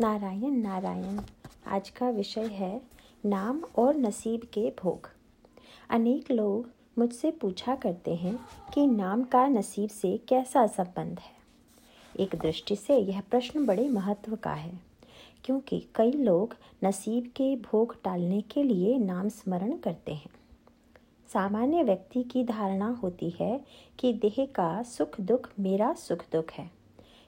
नारायण नारायण, आज का विषय है नाम और नसीब के भोग। अनेक लोग मुझसे पूछा करते हैं कि नाम का नसीब से कैसा संबंध है। एक दृष्टि से यह प्रश्न बड़े महत्व का है, क्योंकि कई लोग नसीब के भोग टालने के लिए नाम स्मरण करते हैं। सामान्य व्यक्ति की धारणा होती है कि देह का सुख दुख मेरा सुख दुख है।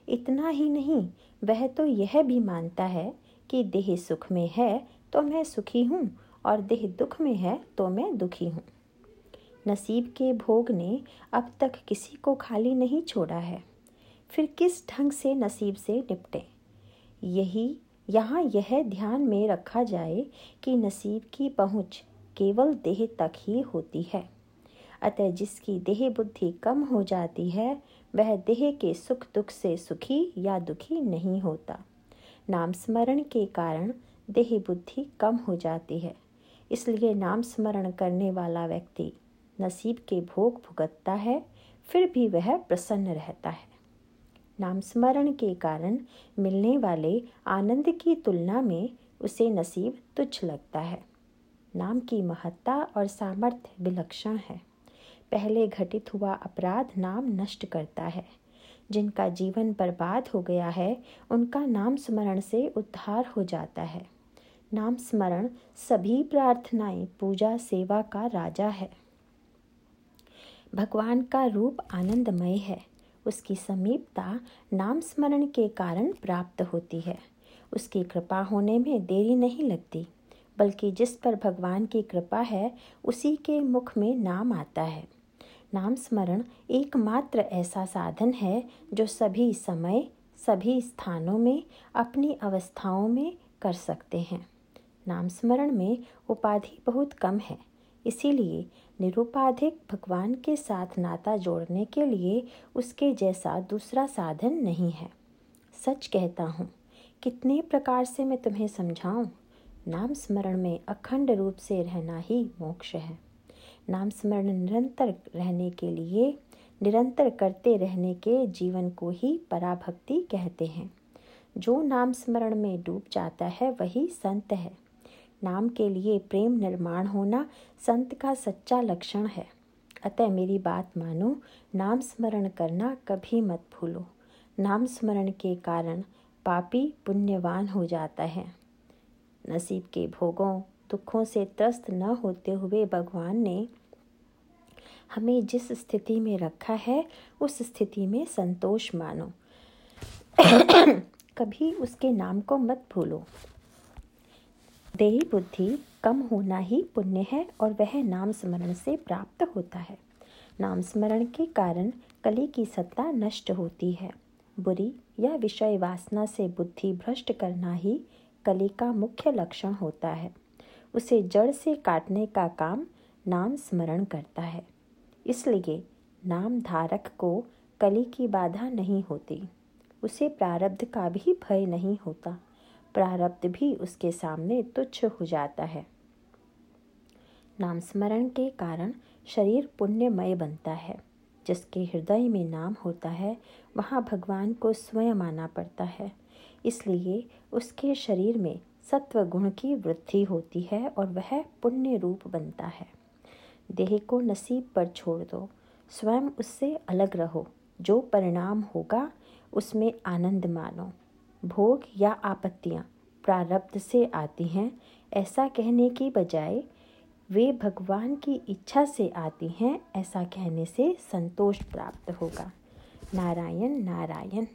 इतना ही नहीं, वह तो यह भी मानता है कि देह सुख में है तो मैं सुखी हूँ और देह दुख में है तो मैं दुखी हूँ। नसीब के भोग ने अब तक किसी को खाली नहीं छोड़ा है। फिर किस ढंग से नसीब से निपटे? यही यहाँ यह ध्यान में रखा जाए कि नसीब की पहुँच केवल देह तक ही होती है। अतः जिसकी देह बुद्धि कम हो जाती है, वह देह के सुख दुख से सुखी या दुखी नहीं होता। नाम स्मरण के कारण देह बुद्धि कम हो जाती है। इसलिए नाम स्मरण करने वाला व्यक्ति नसीब के भोग भुगतता है, फिर भी वह प्रसन्न रहता है। नाम स्मरण के कारण मिलने वाले आनंद की तुलना में उसे नसीब तुच्छ लगता है। नाम की महत्ता और सामर्थ्य विलक्षण है। पहले घटित हुआ अपराध नाम नष्ट करता है। जिनका जीवन बर्बाद हो गया है, उनका नाम स्मरण से उद्धार हो जाता है। नाम स्मरण सभी प्रार्थनाएँ, पूजा, सेवा का राजा है। भगवान का रूप आनंदमय है। उसकी समीपता नाम स्मरण के कारण प्राप्त होती है। उसकी कृपा होने में देरी नहीं लगती, बल्कि जिस पर भगवान की कृपा है, उसी के मुख में नाम आता है। नाम स्मरण एकमात्र ऐसा साधन है जो सभी समय, सभी स्थानों में, अपनी अवस्थाओं में कर सकते हैं। नाम स्मरण में उपाधि बहुत कम है, इसीलिए निरुपाधिक भगवान के साथ नाता जोड़ने के लिए उसके जैसा दूसरा साधन नहीं है। सच कहता हूँ, कितने प्रकार से मैं तुम्हें समझाऊँ? नाम स्मरण में अखंड रूप से रहना ही मोक्ष है। नाम स्मरण निरंतर रहने के लिए, निरंतर करते रहने के जीवन को ही पराभक्ति कहते हैं। जो नाम स्मरण में डूब जाता है, वही संत है। नाम के लिए प्रेम निर्माण होना संत का सच्चा लक्षण है। अतः मेरी बात मानो, नाम स्मरण करना कभी मत भूलो। नाम स्मरण के कारण पापी पुण्यवान हो जाता है। नसीब के भोगों दुखों से त्रस्त न होते हुए भगवान ने हमें जिस स्थिति में रखा है, उस स्थिति में संतोष मानो। कभी उसके नाम को मत भूलो। देही बुद्धि कम होना ही पुण्य है और वह नाम स्मरण से प्राप्त होता है। नाम स्मरण के कारण कली की सत्ता नष्ट होती है। बुरी या विषय वासना से बुद्धि भ्रष्ट करना ही कली का मुख्य लक्षण होता है। उसे जड़ से काटने का काम नाम स्मरण करता है। इसलिए नाम धारक को कली की बाधा नहीं होती। उसे प्रारब्ध का भी भय नहीं होता। प्रारब्ध भी उसके सामने तुच्छ हो जाता है। नाम स्मरण के कारण शरीर पुण्यमय बनता है। जिसके हृदय में नाम होता है, वहाँ भगवान को स्वयं आना पड़ता है। इसलिए उसके शरीर में सत्व गुण की वृद्धि होती है और वह पुण्य रूप बनता है। देह को नसीब पर छोड़ दो। स्वयं उससे अलग रहो। जो परिणाम होगा, उसमें आनंद मानो। भोग या आपत्तियाँ प्रारब्ध से आती हैं। ऐसा कहने की बजाय, वे भगवान की इच्छा से आती हैं, ऐसा कहने से संतोष प्राप्त होगा। नारायण नारायण।